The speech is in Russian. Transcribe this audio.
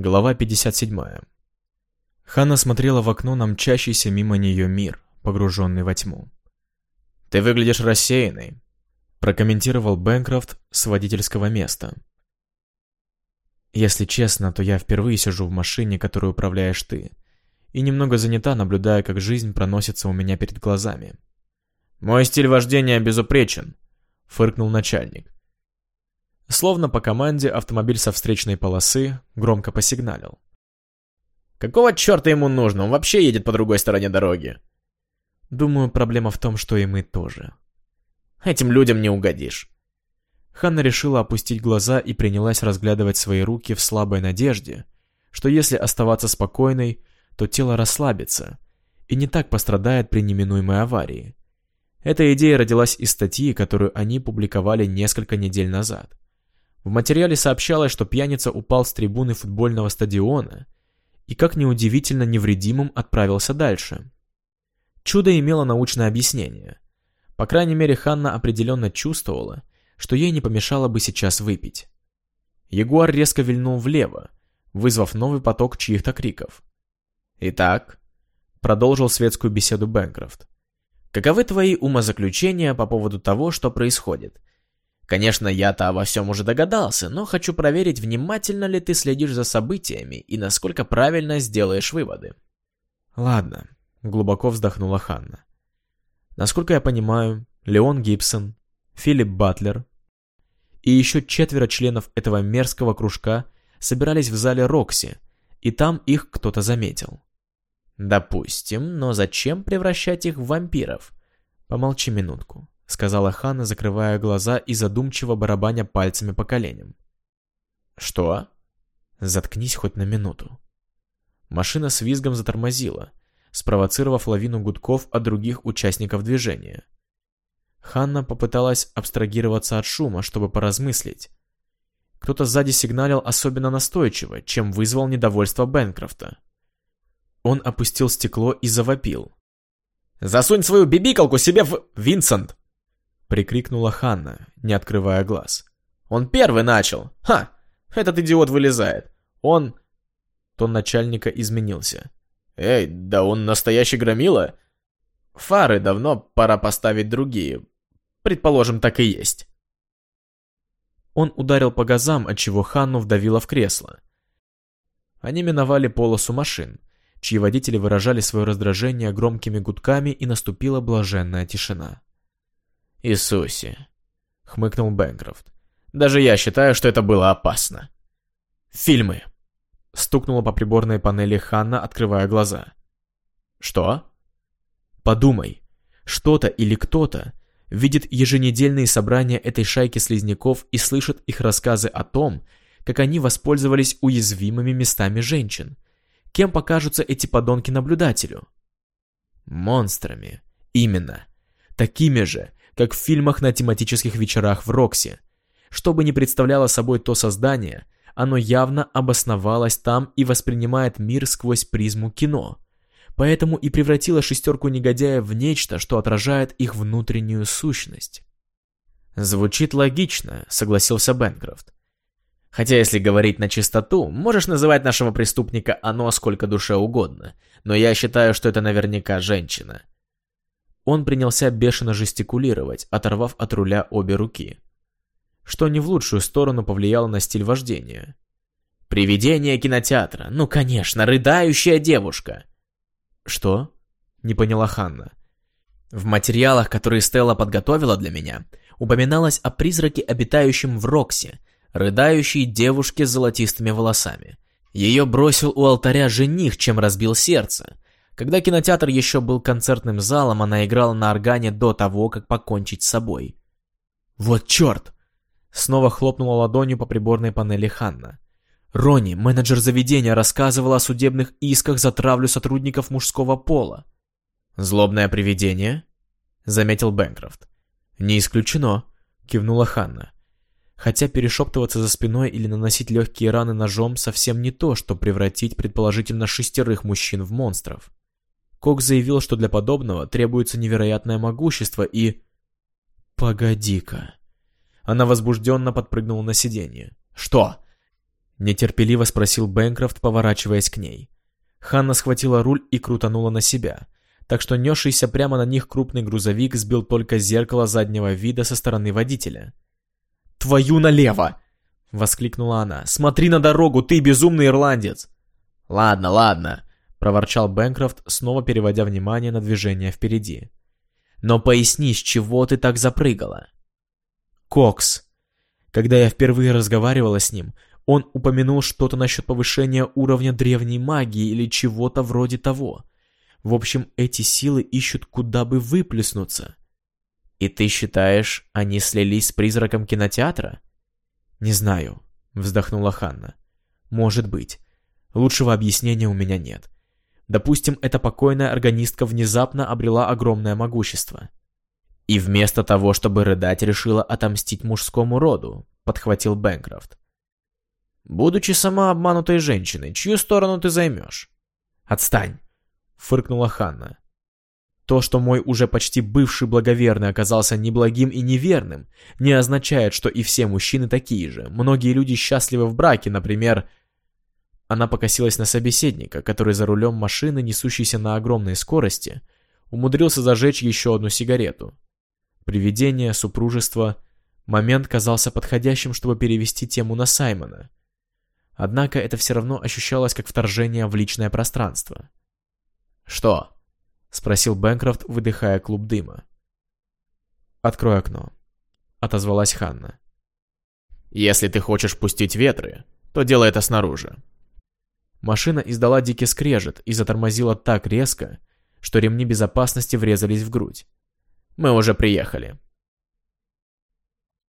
Глава 57. Ханна смотрела в окно на мчащийся мимо нее мир, погруженный во тьму. «Ты выглядишь рассеянной», — прокомментировал Бэнкрофт с водительского места. «Если честно, то я впервые сижу в машине, которую управляешь ты, и немного занята, наблюдая, как жизнь проносится у меня перед глазами». «Мой стиль вождения безупречен», — фыркнул начальник. Словно по команде автомобиль со встречной полосы громко посигналил. «Какого черта ему нужно? Он вообще едет по другой стороне дороги». «Думаю, проблема в том, что и мы тоже». «Этим людям не угодишь». Ханна решила опустить глаза и принялась разглядывать свои руки в слабой надежде, что если оставаться спокойной, то тело расслабится и не так пострадает при неминуемой аварии. Эта идея родилась из статьи, которую они публиковали несколько недель назад. В материале сообщалось, что пьяница упал с трибуны футбольного стадиона и, как неудивительно, невредимым отправился дальше. Чудо имело научное объяснение. По крайней мере, Ханна определенно чувствовала, что ей не помешало бы сейчас выпить. Ягуар резко вильнул влево, вызвав новый поток чьих-то криков. «Итак», — продолжил светскую беседу Бэнкрофт, «каковы твои умозаключения по поводу того, что происходит? Конечно, я-то обо всем уже догадался, но хочу проверить, внимательно ли ты следишь за событиями и насколько правильно сделаешь выводы. Ладно, глубоко вздохнула Ханна. Насколько я понимаю, Леон Гибсон, Филипп Батлер и еще четверо членов этого мерзкого кружка собирались в зале Рокси, и там их кто-то заметил. Допустим, но зачем превращать их в вампиров? Помолчи минутку сказала Ханна, закрывая глаза и задумчиво барабаня пальцами по коленям. «Что?» «Заткнись хоть на минуту». Машина с визгом затормозила, спровоцировав лавину гудков от других участников движения. Ханна попыталась абстрагироваться от шума, чтобы поразмыслить. Кто-то сзади сигналил особенно настойчиво, чем вызвал недовольство Бенкрофта. Он опустил стекло и завопил. «Засунь свою бибикалку себе в... Винсент!» Прикрикнула Ханна, не открывая глаз. «Он первый начал! Ха! Этот идиот вылезает! Он...» Тон начальника изменился. «Эй, да он настоящий громила!» «Фары давно пора поставить другие. Предположим, так и есть». Он ударил по газам, отчего Ханну вдавило в кресло. Они миновали полосу машин, чьи водители выражали свое раздражение громкими гудками, и наступила блаженная тишина. Иисусе!» — хмыкнул Бэнкрофт. «Даже я считаю, что это было опасно». «Фильмы!» — стукнула по приборной панели Ханна, открывая глаза. «Что?» «Подумай, что-то или кто-то видит еженедельные собрания этой шайки слизняков и слышит их рассказы о том, как они воспользовались уязвимыми местами женщин. Кем покажутся эти подонки наблюдателю?» «Монстрами. Именно. Такими же, как в фильмах на тематических вечерах в Рокси. Что бы ни представляло собой то создание, оно явно обосновалось там и воспринимает мир сквозь призму кино. Поэтому и превратило шестерку негодяев в нечто, что отражает их внутреннюю сущность. «Звучит логично», — согласился Бэнкрофт. «Хотя, если говорить на чистоту, можешь называть нашего преступника оно сколько душе угодно, но я считаю, что это наверняка женщина. Он принялся бешено жестикулировать, оторвав от руля обе руки. Что не в лучшую сторону повлияло на стиль вождения. «Привидение кинотеатра! Ну, конечно, рыдающая девушка!» «Что?» — не поняла Ханна. В материалах, которые Стелла подготовила для меня, упоминалось о призраке, обитающем в Роксе, рыдающей девушке с золотистыми волосами. Ее бросил у алтаря жених, чем разбил сердце. Когда кинотеатр еще был концертным залом, она играла на органе до того, как покончить с собой. «Вот черт!» Снова хлопнула ладонью по приборной панели Ханна. Ронни, менеджер заведения, рассказывала о судебных исках за травлю сотрудников мужского пола. «Злобное привидение?» — заметил Бэнкрофт. «Не исключено», — кивнула Ханна. Хотя перешептываться за спиной или наносить легкие раны ножом совсем не то, что превратить предположительно шестерых мужчин в монстров. Кок заявил, что для подобного требуется невероятное могущество и... Погоди-ка. Она возбужденно подпрыгнула на сиденье. Что? Нетерпеливо спросил Бэнкрофт, поворачиваясь к ней. Ханна схватила руль и крутанула на себя, так что несшийся прямо на них крупный грузовик сбил только зеркало заднего вида со стороны водителя. «Твою налево!» — воскликнула она. «Смотри на дорогу, ты безумный ирландец!» «Ладно, ладно», — проворчал Бэнкрофт, снова переводя внимание на движение впереди. «Но поясни, с чего ты так запрыгала?» «Кокс. Когда я впервые разговаривала с ним, он упомянул что-то насчет повышения уровня древней магии или чего-то вроде того. В общем, эти силы ищут, куда бы выплеснуться. И ты считаешь, они слились с призраком кинотеатра? Не знаю, вздохнула Ханна. Может быть. Лучшего объяснения у меня нет. Допустим, эта покойная органистка внезапно обрела огромное могущество. И вместо того, чтобы рыдать, решила отомстить мужскому роду, подхватил Бэнкрофт. Будучи сама обманутой женщиной, чью сторону ты займешь? Отстань, фыркнула Ханна. То, что мой уже почти бывший благоверный оказался неблагим и неверным, не означает, что и все мужчины такие же. Многие люди счастливы в браке, например... Она покосилась на собеседника, который за рулем машины, несущейся на огромной скорости, умудрился зажечь еще одну сигарету. Привидение, супружество... Момент казался подходящим, чтобы перевести тему на Саймона. Однако это все равно ощущалось как вторжение в личное пространство. «Что?» — спросил Бэнкрофт, выдыхая клуб дыма. «Открой окно», — отозвалась Ханна. «Если ты хочешь пустить ветры, то делай это снаружи». Машина издала дикий скрежет и затормозила так резко, что ремни безопасности врезались в грудь. «Мы уже приехали»,